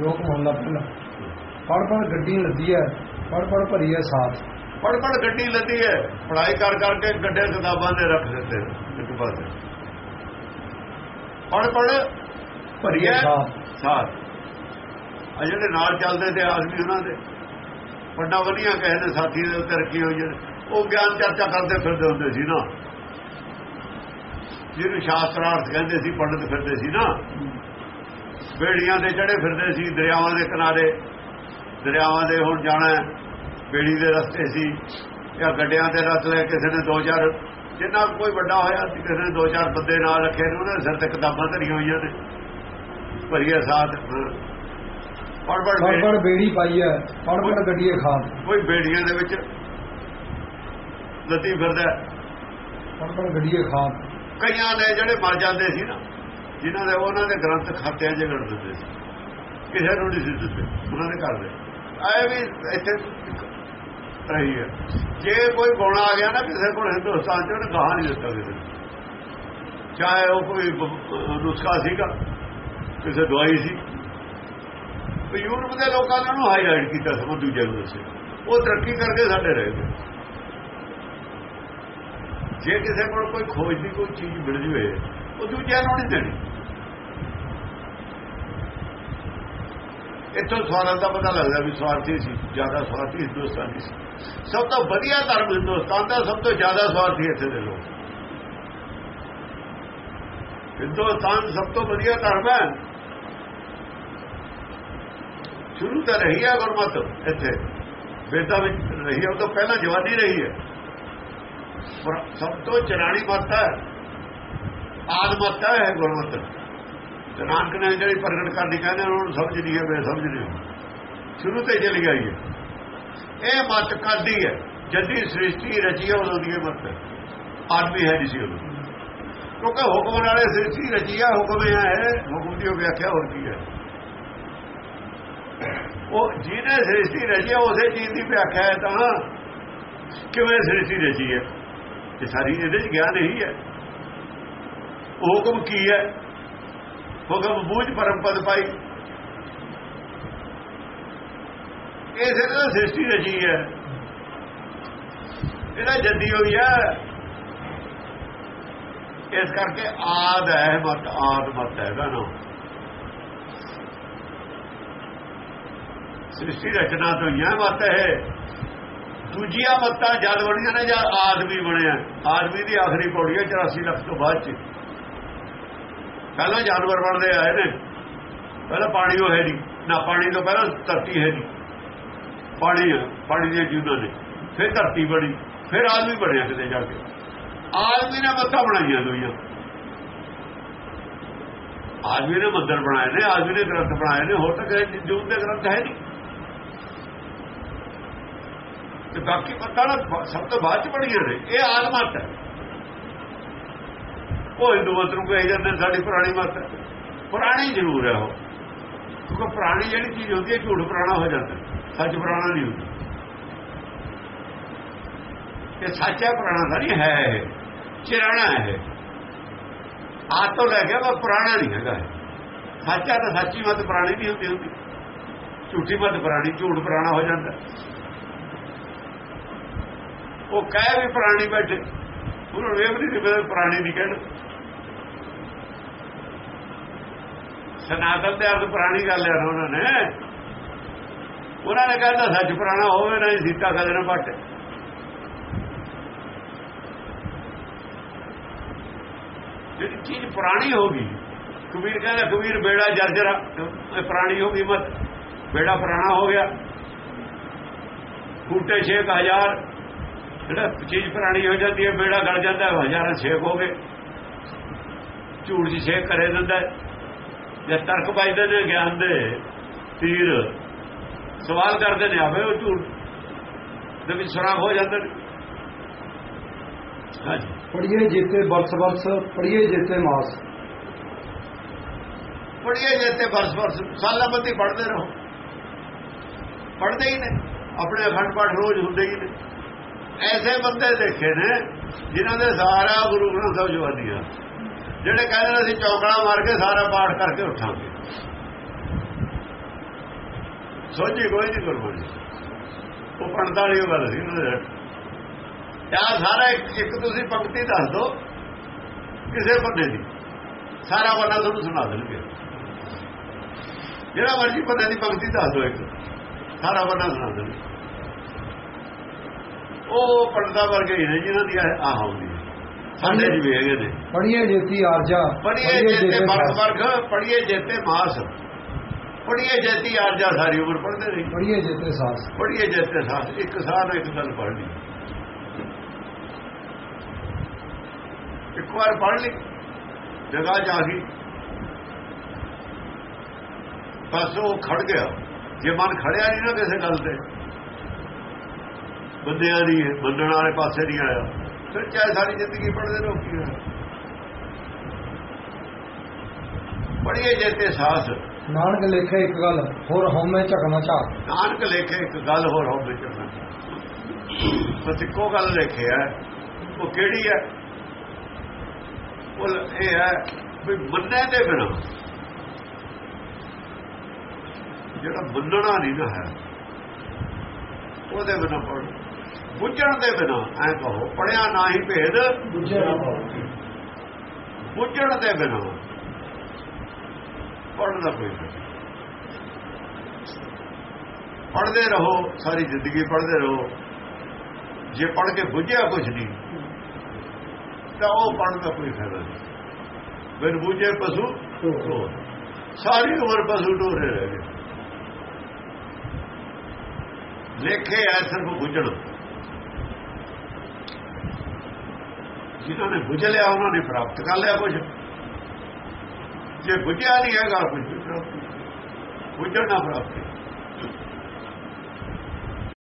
ਸ਼ਲੋਕ ਮੁਹੱਲਾ ਪਹਿਲਾ। ਪੜ ਪੜ ਗੱਡੀ ਲੱਦੀ ਹੈ ਪੜ ਪੜ ਭਰੀ ਹੈ ਸਾਥ। ਪੜ ਪੜ ਗੱਡੀ ਲੱਦੀ ਹੈ ਪੜਾਈ ਕਰ ਕਰਕੇ ਗੱਡੇ ਕਿਤਾਬਾਂ ਦੇ ਰੱਖ ਦਿੱਤੇ ਇੱਕ ਪਾਸੇ। ਪੜ ਪੜ ਭਰੀਏ ਸਾਥ। ਸਾਥ। ਆ ਜਿਹੜੇ ਨਾਲ ਚੱਲਦੇ ਤੇ ਆਦਮੀ ਉਹਨਾਂ ਦੇ। ਵੱਡਾ ਵਧੀਆ ਕਹੇ ਨੇ ਸਾਥੀ ਦੇ ਉੱਤੇ ਰੱਖੀ ਹੋਈ ਹੈ ਉਹ ਗਿਆਨ ਚਰਚਾ ਕਰਦੇ ਫਿਰਦੇ ਹੁੰਦੇ ਸੀ ਨਾ। ਜਿਹਨੂੰ ਸ਼ਾਸਤਰਾਰਥ ਕਹਿੰਦੇ ਸੀ ਪੰਡਤ ਫਿਰਦੇ ਸੀ ਨਾ। ਬੇੜੀਆਂ ਤੇ ਚੜੇ ਫਿਰਦੇ ਸੀ ਦਰਿਆਵਾਂ ਦੇ ਕਿਨਾਰੇ। ਦਰਿਆਵਾਂ ਦੇ ਹੁਣ ਜਾਣਾ ਬੇੜੀ ਦੇ ਰਸਤੇ ਸੀ ਜਾਂ ਗੱਡਿਆਂ ਤੇ ਰਸ ਲੈ ਕਿਸੇ ਨੇ ਦੋ ਚਾਰ ਜਿੰਨਾ ਕੋਈ ਵੱਡਾ ਹੋਇਆ ਸੀ ਕਿਸੇ ਨੇ ਦੋ ਚਾਰ ਬੰਦੇ ਨਾਲ ਰੱਖੇ ਨੇ ਉਹਨਾਂ ਦੇ ਸਿਰ ਤੇ ਕਿਤਾਬਾਂ ਧਰੀਆਂ ਹੋਈਆਂ ਨੇ। ਭਰੀਏ ਸਾਥ ਪੜ ਪੜ ਬੇੜੀ ਪਾਈ ਹੈ। ਪੜ ਪੜ ਗੱਡੀਏ ਖਾਦ। ਕੋਈ ਬੇੜੀਆਂ ਦੇ ਵਿੱਚ ਲੱਤੀ ਫਿਰਦਾ। ਪੜ ਪੜ ਗੱਡੀਏ ਖਾਦ। ਕਈਆਂ ਨੇ ਜਿਹੜੇ ਮਰ ਜਾਂਦੇ ਸੀ ਨਾ ਜਿਨ੍ਹਾਂ ਦੇ ਉਹਨਾਂ ਦੇ ਗ੍ਰੰਥ ਖਾਤਿਆਂ 'ਚ ਗੜ ਦਿੰਦੇ ਸੀ। ਕਿਸੇ ਨੂੰ ਨਹੀਂ ਸੀ ਦਿੱਤੇ। ਉਹਨਾਂ ਦੇ ਘਰ ਦੇ। ਆਏ ਵੀ ਇੱਥੇ ਰਹੀ ਹੈ। ਜੇ ਕੋਈ ਗੁਣ ਆ ਗਿਆ ਨਾ ਕਿਸੇ ਕੋਲ ਹਿੰਦੁਸਤਾਨ 'ਚ, ਉਹਨੇ ਗਾਹ ਨਹੀਂ ਦਿੱਤਾ ਕਿਸੇ ਨੂੰ। ਚਾਹੇ ਉਹ ਕੋਈ ਨੁਸਖਾ ਸੀਗਾ, ਕਿਸੇ ਦਵਾਈ ਸੀ। ਯੂਰਪ ਦੇ ਲੋਕਾਂ ਨੇ ਉਹਨੂੰ ਹਾਈਲਾਈਟ ਕੀਤਾ ਸਭ ਦੂਜੇ ਨੂੰ ਦੱਸੇ ਉਹ ਤਰੱਕੀ ਕਰਕੇ ਸਾਡੇ ਰਹਿ ਗਏ। ਜੇ ਕਿਸੇ ਕੋਲ ਕੋਈ ਖੋਜ ਦੀ ਕੋਈ ਚੀਜ਼ ਮਿਲ ਜਵੇ ਉਹ ਦੂਜਿਆਂ ਨੂੰ ਨਹੀਂ ਦੇਣੀ। ਇੱਥੋਂ ਸਵਾਰਥ ਦਾ ਪਤਾ ਲੱਗਦਾ ਵੀ ਸਵਾਰਥੀ ਸੀ, ਜ਼ਿਆਦਾ ਸਵਾਰਥੀ ਹਿੰਦੁਸਤਾਨੀ ਸੀ। ਸਭ ਤੋਂ ਵਧੀਆ ਧਰਮ ਹਿੰਦੁਸਤਾਨ ਦਾ, ਸਭ ਤੋਂ ਜ਼ਿਆਦਾ ਸਵਾਰਥੀ ਇੱਥੇ ਦੇ ਲੋਕ। ਹਿੰਦੁਸਤਾਨ ਸਭ ਤੋਂ ਵਧੀਆ ਧਰਮ ਹੈ। ਸ਼ੁਰੂ ਤਾਂ ਰਹੀ ਹੈ ਗੁਰਮਤ ਇੱਥੇ। ਵੇਦਾਂ ਵਿੱਚ ਰਹੀ ਹੈ ਉਹ ਤੋਂ ਪਹਿਲਾਂ ਜਵਾਨੀ ਰਹੀ ਹੈ। ਪਰ ਸਭ ਤੋਂ ਚਰਾਣੀ ਮੱਤ ਹੈ। ਆਦਮਤ ਹੈ ਗੁਰਮਤ। ਤੇ ਨਾਨਕ ਨੇ ਜਿਹੜੀ ਪ੍ਰਗਟ ਕਰਨੀ ਕਹਿੰਦੇ ਉਹਨਾਂ ਨੂੰ ਸਮਝ ਨਹੀਂ ਹੈ ਬੇ ਸਮਝ ਨਹੀਂ ਸ਼ੁਰੂ ਤੇ ਚਲੀ ਗਈ ਹੈ। ਇਹ ਮਤ ਕਰਦੀ ਹੈ। ਜਦੀ ਸ੍ਰਿਸ਼ਟੀ ਰਚੀ ਹੈ ਉਦੋਂ ਦੀ ਇਹ ਮਤ। ਆਦਮੀ ਹੈ ਨਹੀਂ ਸੀ ਉਦੋਂ ਕਿਉਂਕਿ ਹੁਕਮ ਨਾਲੇ ਸ੍ਰਿਸ਼ਟੀ ਰਚੀ ਆ, ਹੁਕਮ ਇਹ ਹੈ, ਹੁਕਮ ਦੀ ਉਹ ਵਿਆਖਿਆ ਹੋਰ ਕੀ ਹੈ। ਉਹ ਜਿਹਨੇ ਸ੍ਰਿਸ਼ਟੀ ਰਚੀ ਹੈ ਉਸੇ ਚੀਜ਼ ਦੀ ਵਿਆਖਿਆ ਹੈ ਤਾਂ ਕਿਵੇਂ ਸ੍ਰਿਸ਼ਟੀ ਰਚੀ ਹੈ? ਇਹ ਸਾਰੀ ਇਹਦੇ ਚ ਗਿਆਨ ਇਹੀ ਹੈ। ਹੁਕਮ ਕੀ ਹੈ? ਹੁਕਮ ਬੂਝ ਪਰਮ ਪਦ ਪਾਈ। ਇਹ ਸਿਰਫ ਸ੍ਰਿਸ਼ਟੀ ਰਚੀ ਹੈ। ਇਹਦਾ ਜੱਦੀ ਹੋਈ ਹੈ। ਇਸ ਕਰਕੇ ਆਦ ਹੈ ਮਤ, ਆਦ ਮਤ ਹੈ ਦਾ ਨਾਮ ਸ੍ਰਿਸ਼ਟੀ ਰਚਨਾ ਤੋਂ ਇਹ ਮਤ ਹੈ ਦੂਜੀਆਂ ਮੱਤਾਂ ਜਦ ਬਣੀਆਂ ਨੇ ਜਾਂ ਆਦਮੀ ਬਣਿਆ। ਆਦਮੀ ਦੀ ਆਖਰੀ ਪੌੜੀ ਹੈ 84 ਲੱਖ ਤੋਂ ਬਾਅਦ ਚ। ਪਹਿਲਾਂ ਜਾਨਵਰ ਬਣਦੇ ਆਏ ਨੇ ਪਹਿਲਾਂ ਪਾਣੀ ਉਹ ਹੈ ਨਹੀਂ। ਨਾ ਪਾਣੀ ਤੋਂ ਪਹਿਲਾਂ ਧਰਤੀ ਹੈ ਨਹੀਂ। ਪਾਣੀ ਪਾਣੀ ਦੀਆਂ ਜੀਵਾਂ ਨੇ। ਫਿਰ ਧਰਤੀ ਬਣੀ, ਫਿਰ ਆਦਮੀ ਬਣਿਆ ਕਿਤੇ ਜਾ ਕੇ। ਆਦਮੀ ਨੇ ਮੱਥਾ ਬਣਾਈਆਂ ਦੁਨੀਆਂ ਆਦਮੀ ਨੇ ਮੰਦਰ ਬਣਾਏ ਨੇ, ਆਦਮੀ ਨੇ ਗ੍ਰੰਥ ਬਣਾਏ ਨੇ, ਹੋਰ ਤਾਂ ਕਿਸੇ ਜੂਨ ਦੇ ਗ੍ਰੰਥ ਹੈ ਨਹੀਂ। ਤੇ ਬਾਕੀ ਪਤਾ ਨਾ ਸਭ ਤੋਂ ਬਾਅਦ ਚ ਬਣੀਆਂ ਨੇ। ਇਹ ਆਦਮਤ ਹੈ। ਉਹ ਹਿੰਦੂ ਮਤ ਨੂੰ ਕਹੇ ਜਾਂਦੇ ਸਾਡੀ ਪੁਰਾਣੀ ਮਤ ਪੁਰਾਣੀ ਜ਼ਰੂਰ ਹੈ ਉਹ। ਕਿਉਂਕਿ ਪੁਰਾਣੀ ਜਿਹੜੀ ਚੀਜ਼ ਹੁੰਦੀ ਹੈ, ਝੂਠ ਪੁਰਾਣਾ ਹੋ ਜਾਂਦਾ ਸੱਚ ਪੁਰਾਣਾ ਨਹੀਂ ਹੁੰਦਾ। ਇਹ ਸੱਚ ਹੈ, ਪੁਰਾਣਾ ਤਾਂ ਹੈ ਇਹ। ਚਿਰਾਣਾ ਹੈ ਆ ਤੋਂ ਲੈ ਕੇ ਪਰ ਪੁਰਾਣਾ ਨਹੀਂ ਹੈਗਾ ਸੱਚਾ ਤਾਂ ਸੱਚੀ ਮਤ ਪੁਰਾਣੀ ਨਹੀਂ ਹੁੰਦੀ ਹੁੰਦੀ। ਝੂਠੀ ਮਤ ਪੁਰਾਣੀ, ਝੂਠ ਪੁਰਾਣਾ ਹੋ ਜਾਂਦਾ। ਉਹ ਕਹਿ ਵੀ ਪੁਰਾਣੀ ਬੈਠੇ। ਉਹਨਾਂ ਨੂੰ ਇਹ ਨਹੀਂ ਪਤਾ ਪੁਰਾਣੀ ਨਹੀਂ ਕਹਿਣ ਸਨਾਤਨ ਦੇ ਅਰਥ ਪੁਰਾਣੀ ਗੱਲ ਹੈ ਉਹਨਾਂ ਨੇ। ਉਹਨਾਂ ਨੇ ਕਹਿੰਦਾ ਸੱਚ ਪੁਰਾਣਾ ਹੋਵੇ ਨਾ ਸੀਤਾ ਕਦੇ ਨਾ ਪੱਟ। ਜਿਹੜੀ ਚੀਜ਼ ਪੁਰਾਣੀ ਹੋ ਗਈ, ਕਬੀਰ ਕਹਿੰਦਾ ਕਬੀਰ ਬੇੜਾ ਜਰਜਰਾ ਪੁਰਾਣੀ ਹੋ ਗਈ ਮਤ। ਬੇੜਾ ਪੁਰਾਣਾ ਹੋ ਗਿਆ। ਫੂਟੇ 6000 ਜਿਹੜਾ ਚੀਜ਼ ਪੁਰਾਣੀ ਹੋ ਜਾਂਦੀ ਹੈ, ਬੇੜਾ ਗੜ ਜਾਂਦਾ, ਹਜ਼ਾਰਾਂ ਛੇਕ ਹੋ ਗਏ। ਝੂਠ ਜੀ ਛੇਕ ਕਰੇ ਦਿੰਦਾ। ਜੇ ਤਰਕ ਪਾਈਦੇ ਨੇ ਗਿਆਨ ਦੇ ਤੀਰ ਸਵਾਲ ਕਰਦੇ ਨੇ ਆਵੇ ਉਹ ਝੂਠ? ਦੇ ਵਿੱਚ ਸੁਰਾਖ ਹੋ ਜਾਂਦੇ ਨੇ। ਪੜੀਏ ਜੀਤੇ ਬਰਸ ਬਰਸ ਪੜੀਏ ਜੀਤੇ ਮਾਸ। ਪੜੀਏ ਜਿੱਤੇ ਬਰਸ ਬਰਸ ਸਾਲਾਂ ਬੱਤੀ ਪੜਦੇ ਰਹੋ। ਪੜਦੇ ਹੀ ਨੇ ਆਪਣੇ ਅਖੰਡ ਪਾਠ ਰੋਜ਼ ਹੁੰਦੇ ਹੀ ਨੇ। ਐਸੇ ਬੰਦੇ ਦੇਖੇ ਨੇ ਜਿਨ੍ਹਾਂ ਦੇ ਸਾਰਾ ਗੁਰੂ ਗ੍ਰੰਥ ਸਾਹਿਬ ਆ ਜਿਹੜੇ ਕਹਿੰਦੇ ਨੇ ਅਸੀਂ ਚੌਕੜਾ ਮਾਰ ਕੇ ਸਾਰਾ ਪਾਠ ਕਰਕੇ ਉੱਠਾਂਗੇ। ਸੋਝੀ ਕੋਈ ਨਹੀਂ ਗੁਰਬਾਣੀ ਉਹ ਪੜਦਾ ਵਾਲੀ ਗੱਲ ਸੀ ਉਹਨਾਂ ਦੇ ਯਾ ਸਾਰਾ ਇੱਕ ਤੁਸੀਂ ਪੰਕਤੀ ਦੱਸ ਦਿਓ। ਕਿਸੇ ਬੰਦੇ ਦੀ। ਸਾਰਾ ਬੰਦਾ ਤੁਹਾਨੂੰ ਸੁਣਾ ਦੇਣਗੇ। ਜਿਹੜਾ ਮਰਜ਼ੀ ਬੰਦੇ ਦੀ ਪੰਕਤੀ ਦੱਸ ਦਿਓ ਇੱਕ। ਸਾਰਾ ਬੰਦਾ ਸੁਣਾ ਦੇਣਗੇ। ਉਹ ਪੜਦਾ ਵਰਗੇ ਹੀ ਨੇ ਜਿਹਨਾਂ ਦੀ ਆਹ ਆਉਂਦੀ। ਸਾਡੇ ਜੀ ਵੀ ਹੈਗੇ ਨੇ। ਪੜੀਏ ਜੇਤੀ ਆਰਜਾ ਪੜੀਏ ਜੇਤੇ ਵਰਗ ਵਰਗ ਪੜੀਏ ਜੇਤੇ ਮਾਸ। ਪੜੀਏ ਜੇਤੀ ਆਰਜਾ ਸਾਰੀ ਉਮਰ ਪੜਦੇ ਰਹੀ ਪੜੀਏ ਜੇਤੇ ਸਾਸ। ਪੜੀਏ ਜੇਤੇ ਸਾਥ ਇੱਕ ਸਾਲ ਇੱਕ ਪੜ੍ਹ ਲਈ ਇੱਕ ਵਾਰ ਪੜ੍ਹ ਲਈ। ਜਗ੍ਹਾ ਜਾ ਗਈ। ਬਸ ਉਹ ਖੜ ਗਿਆ। ਜੇ ਮਨ ਖੜਿਆ ਨਹੀਂ ਨਾ ਕਿਸੇ ਗੱਲ ਤੇ। ਬੰਦਿਆਂ ਦੀ ਮੰਨਣ ਵਾਲੇ ਪਾਸੇ ਨਹੀਂ ਆਇਆ। ਫਿਰ ਚਾਹੇ ਸਾਰੀ ਜ਼ਿੰਦਗੀ ਪੜਦੇ ਰਹੋ ਕੀ ਹੋਇਆ? ਪੜੀਏ ਜੇਤੇ ਸਾਥ ਨਾਨਕ ਲੇਖੇ ਇੱਕ ਗੱਲ ਹੋਰ ਹਉਮੈ ਝਕਣਾ ਝਾਕ ਨਾਨਕ ਲੇਖੇ ਇੱਕ ਗੱਲ ਹੋਰ ਹੋ ਵਿੱਚ ਬਸ ਇੱਕੋ ਗੱਲ ਲਿਖਿਆ ਉਹ ਕਿਹੜੀ ਹੈ? ਉਹ ਇਹ ਹੈ ਵੀ ਮੰਨੇ ਦੇ ਬਿਨਾ ਜਿਹੜਾ ਮੰਨਣਾ ਨਹੀਂ ਨਾ ਹੈ ਉਹਦੇ ਬਿਨਾ ਪੜ ਬੁੱਝਣ ਦੇ ਬਿਨਾ ਐ ਕਹੋ ਪੜਿਆ ਨਾ ਹੀ ਭੇਦ ਬੁੱਝਣ ਦੇ ਬਿਨਾ। ਪੜਨ ਦਾ ਕੋਈ ਪੜਦੇ ਰਹੋ ਸਾਰੀ ਜ਼ਿੰਦਗੀ ਪੜਦੇ ਰਹੋ। ਜੇ ਪੜ ਕੇ ਬੁੱਝਿਆ ਕੁਝ ਨਹੀਂ ਤਾਂ ਉਹ ਪੜਨ ਦਾ ਕੋਈ ਫਾਇਦਾ ਨਹੀਂ। ਬਿਨ ਬੁੱਝੇ ਪਸ਼ੂ ਸਾਰੀ ਉਮਰ ਪਸ਼ੂ ਢੋਰੇ ਰਹਿ ਲੇਖੇ ਐ ਸਿਰਫ ਬੁੱਝਣ ਜਿਨ੍ਹਾਂ ਨੇ ਬੁੱਝ ਲਿਆ, ਉਹਨਾਂ ਨੇ ਪ੍ਰਾਪਤ ਕਰ ਲਿਆ ਕੁਝ ਜੇ ਬੁਝਿਆ ਨਹੀਂ ਹੈਗਾ ਕੁਝ ਪ੍ਰਾਪਤ ਨਹੀਂ। ਬੁੱਝਣ ਨਾ ਪ੍ਰਾਪਤੀ